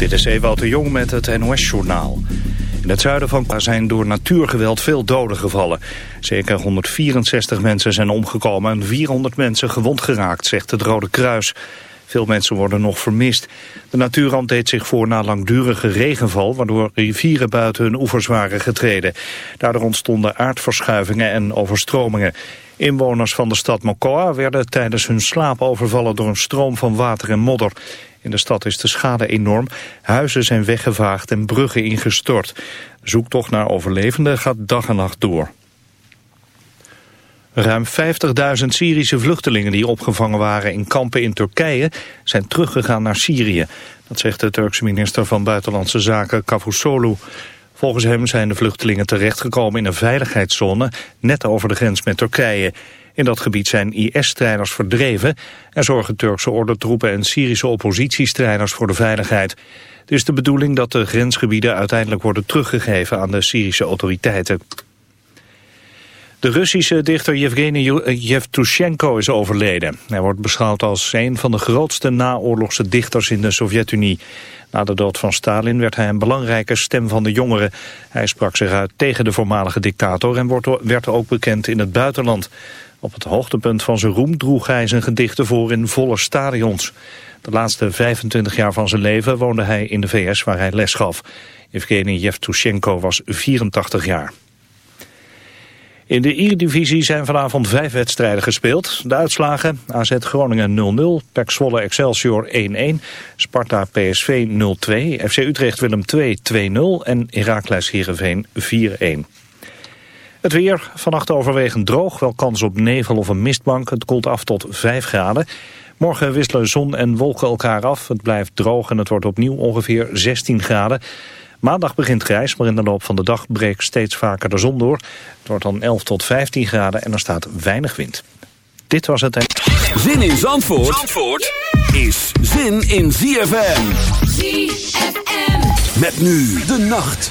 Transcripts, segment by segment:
Dit is Ewout de Jong met het NOS-journaal. In het zuiden van Qua zijn door natuurgeweld veel doden gevallen. Zeker 164 mensen zijn omgekomen en 400 mensen gewond geraakt, zegt het Rode Kruis. Veel mensen worden nog vermist. De natuurramp deed zich voor na langdurige regenval... waardoor rivieren buiten hun oevers waren getreden. Daardoor ontstonden aardverschuivingen en overstromingen. Inwoners van de stad Mokoa werden tijdens hun slaap overvallen... door een stroom van water en modder. In de stad is de schade enorm. Huizen zijn weggevaagd en bruggen ingestort. Zoektocht naar overlevenden gaat dag en nacht door. Ruim 50.000 Syrische vluchtelingen die opgevangen waren in kampen in Turkije zijn teruggegaan naar Syrië. Dat zegt de Turkse minister van Buitenlandse Zaken Cavusoglu. Volgens hem zijn de vluchtelingen terechtgekomen in een veiligheidszone net over de grens met Turkije. In dat gebied zijn IS-strijders verdreven en zorgen Turkse ordentroepen en Syrische oppositiestrijders voor de veiligheid. Het is de bedoeling dat de grensgebieden uiteindelijk worden teruggegeven aan de Syrische autoriteiten. De Russische dichter Yevgeny Yevtushenko is overleden. Hij wordt beschouwd als een van de grootste naoorlogse dichters in de Sovjet-Unie. Na de dood van Stalin werd hij een belangrijke stem van de jongeren. Hij sprak zich uit tegen de voormalige dictator en werd ook bekend in het buitenland. Op het hoogtepunt van zijn roem droeg hij zijn gedichten voor in volle stadions. De laatste 25 jaar van zijn leven woonde hij in de VS waar hij les gaf. Evgeny Yevtushenko was 84 jaar. In de Eredivisie zijn vanavond vijf wedstrijden gespeeld. De uitslagen AZ Groningen 0-0, PEC Zwolle Excelsior 1-1, Sparta PSV 0-2, FC Utrecht Willem 2 2-0 en Heracles Heerenveen 4-1. Het weer, vannacht overwegend droog, wel kans op nevel of een mistbank. Het koelt af tot 5 graden. Morgen wisselen zon en wolken elkaar af. Het blijft droog en het wordt opnieuw ongeveer 16 graden. Maandag begint grijs, maar in de loop van de dag breekt steeds vaker de zon door. Het wordt dan 11 tot 15 graden en er staat weinig wind. Dit was het. Zin in Zandvoort, Zandvoort is zin in ZFM. ZFM. Met nu de nacht.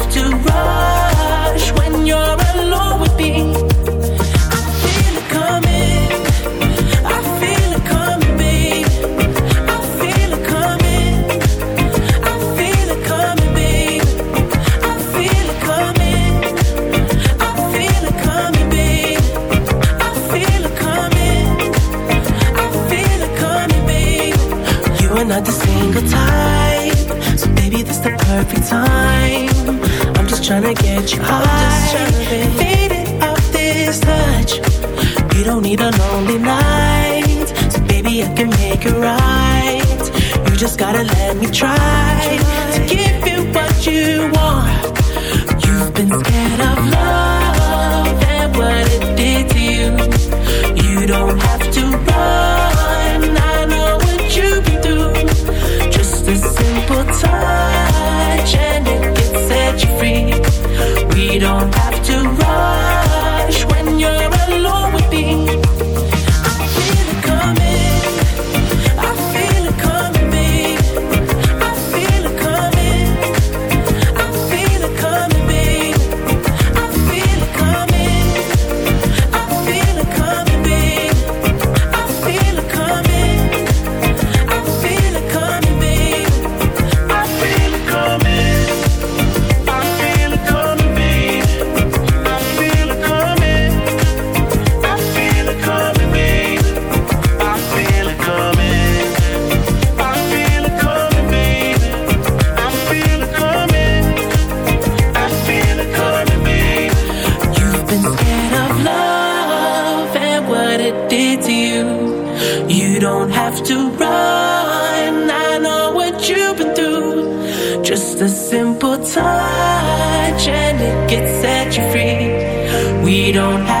don't have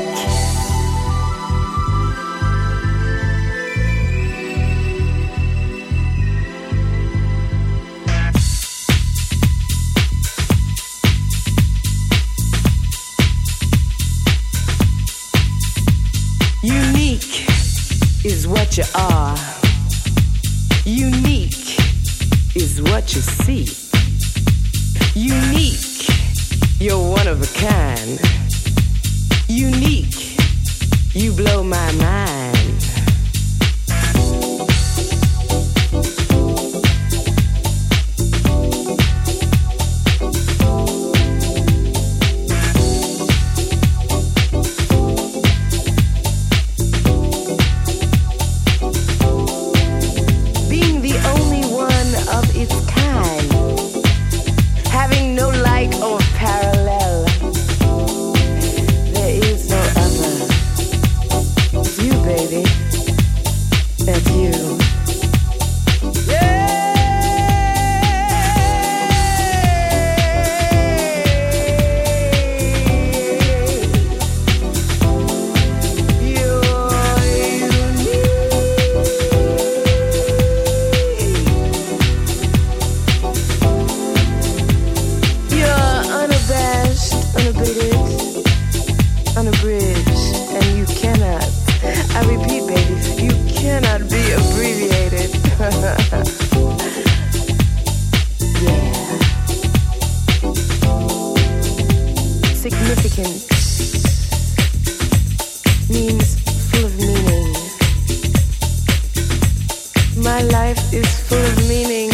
My life is full of meaning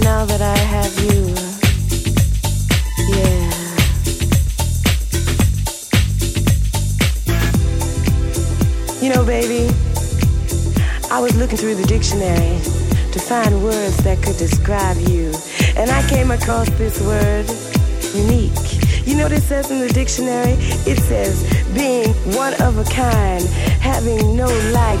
now that I have you. Yeah. You know, baby, I was looking through the dictionary to find words that could describe you. And I came across this word, unique. You know what it says in the dictionary? It says being one of a kind, having no like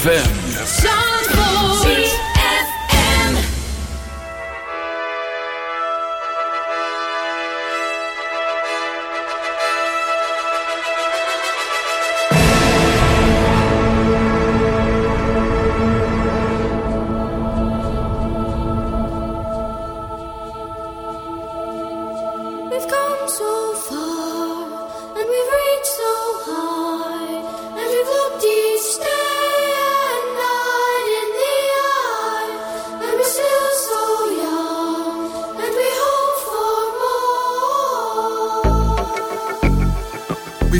ZFM.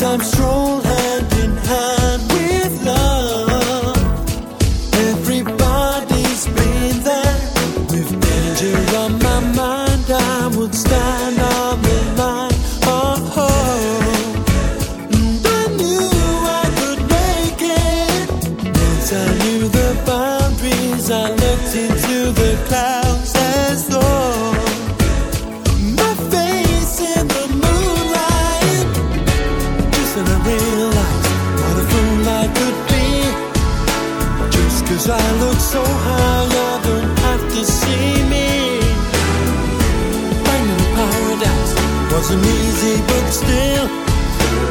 I'm strolling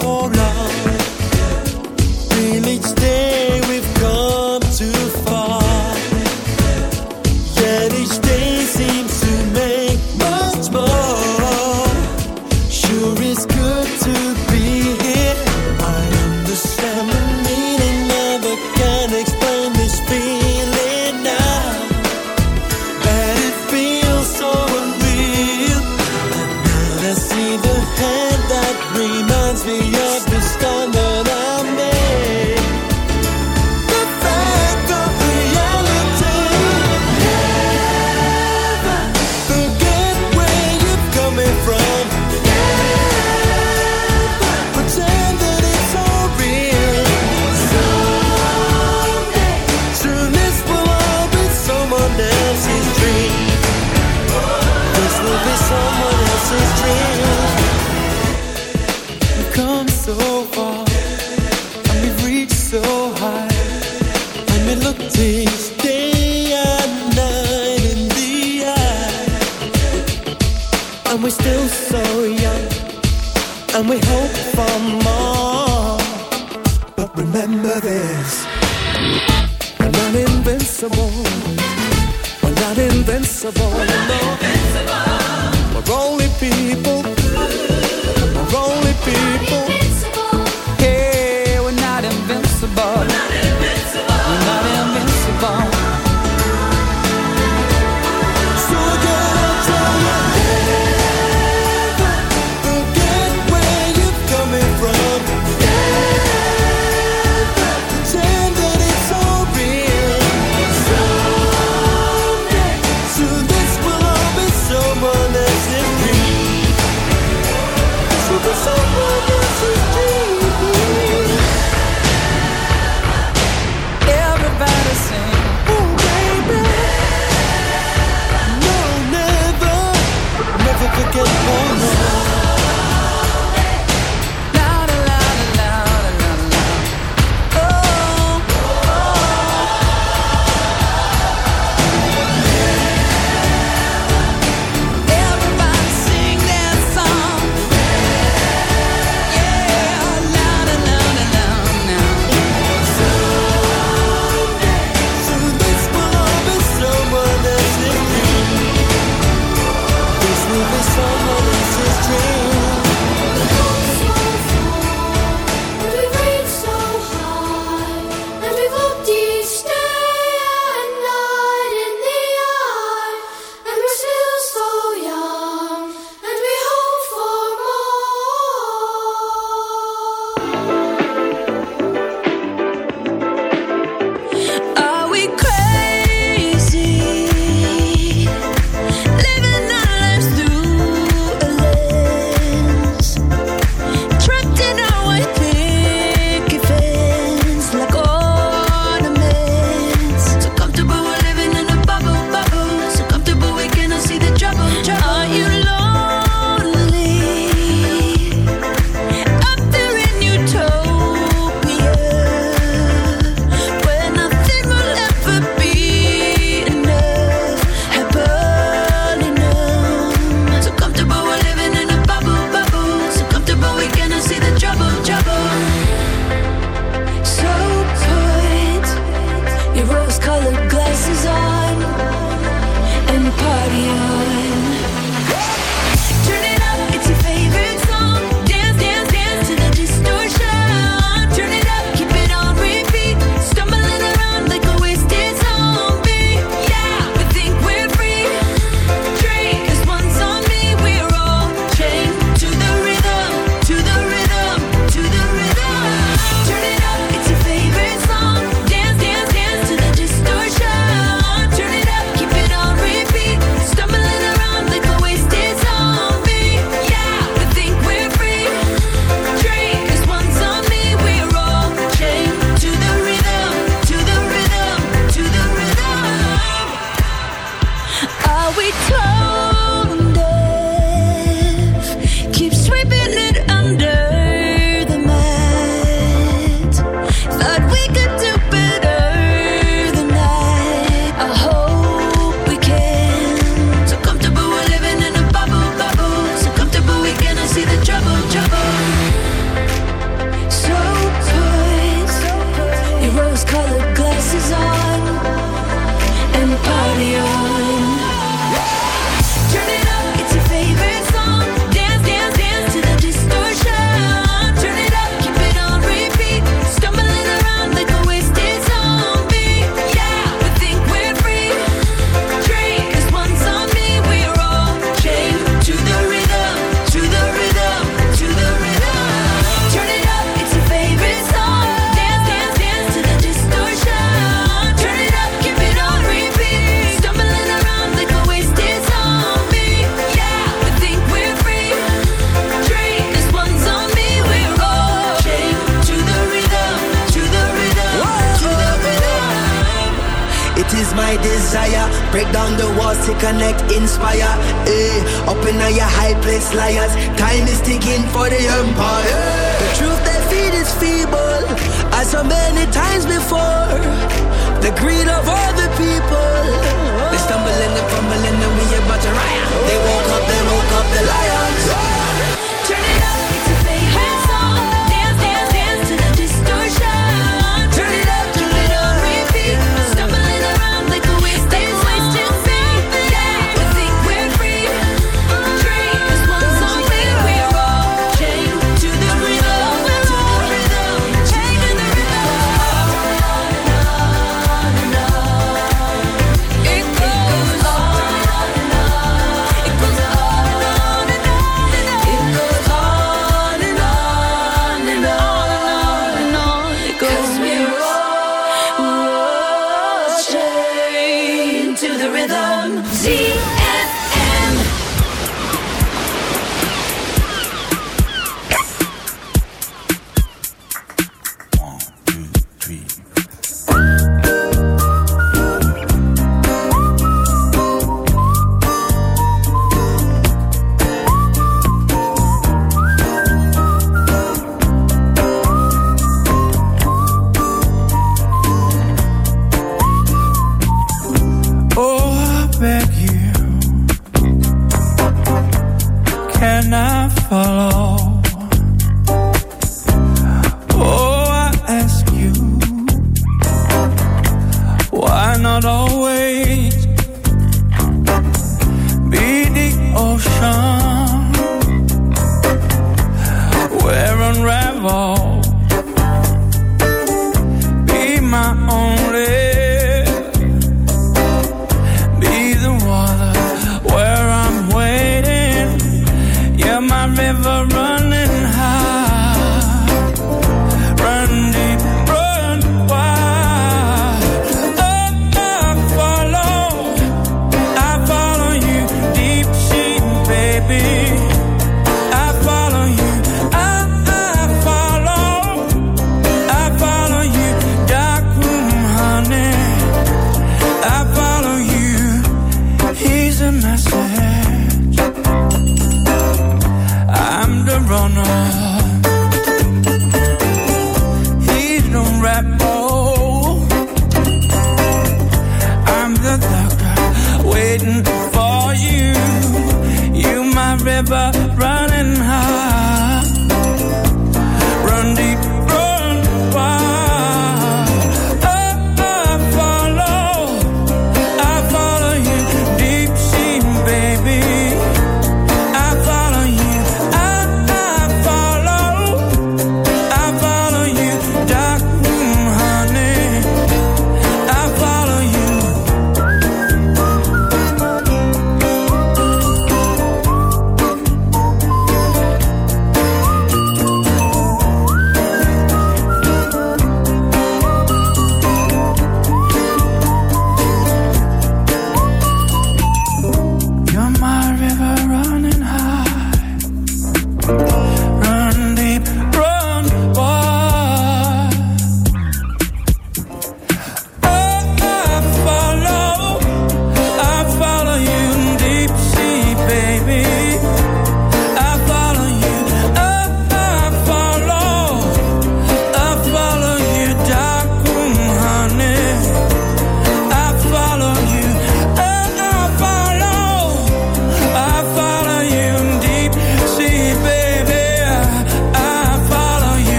glory.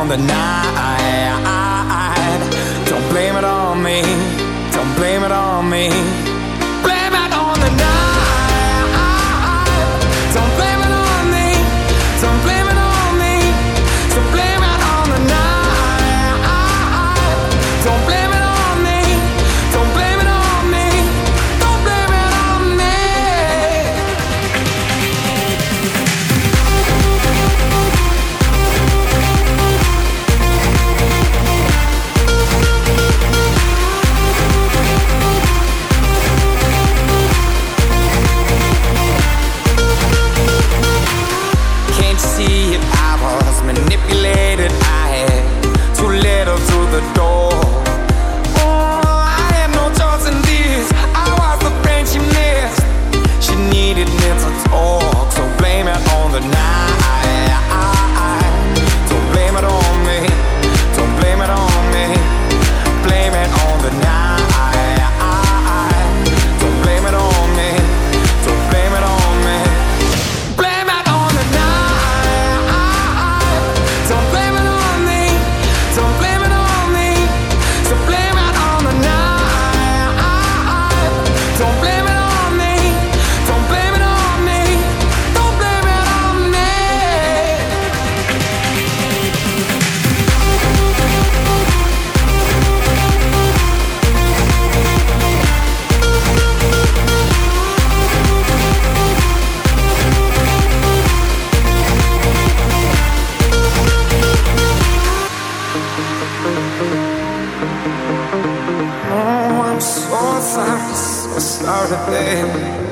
On the night. so sorry, I started there.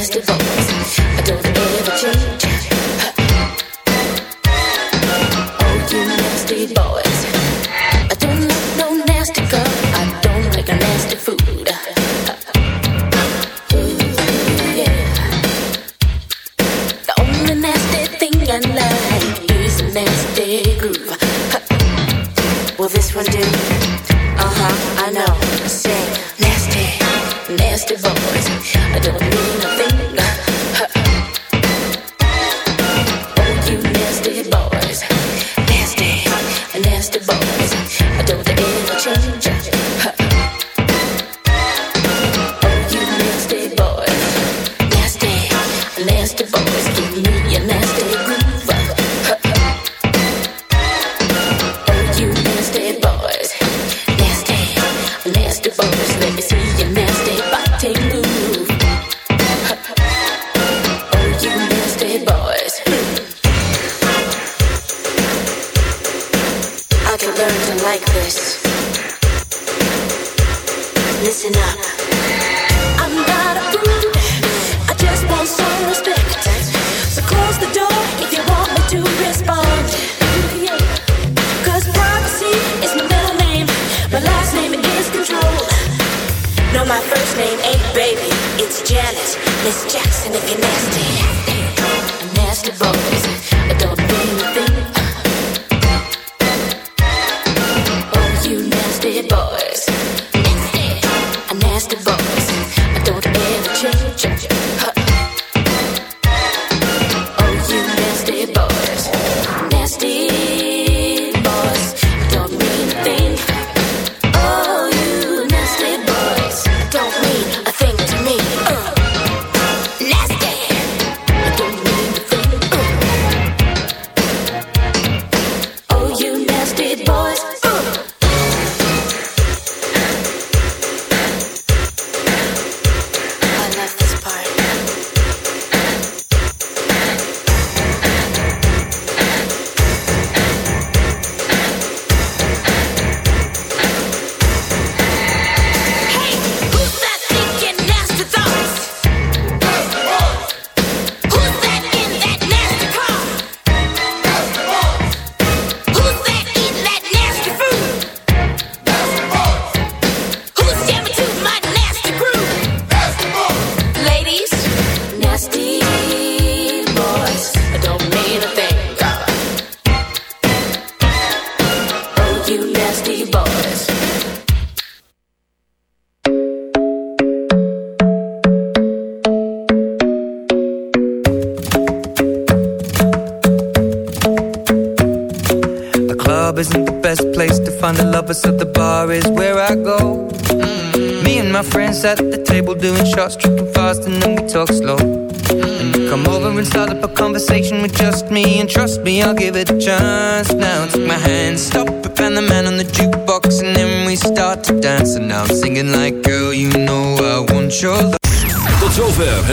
is devoted.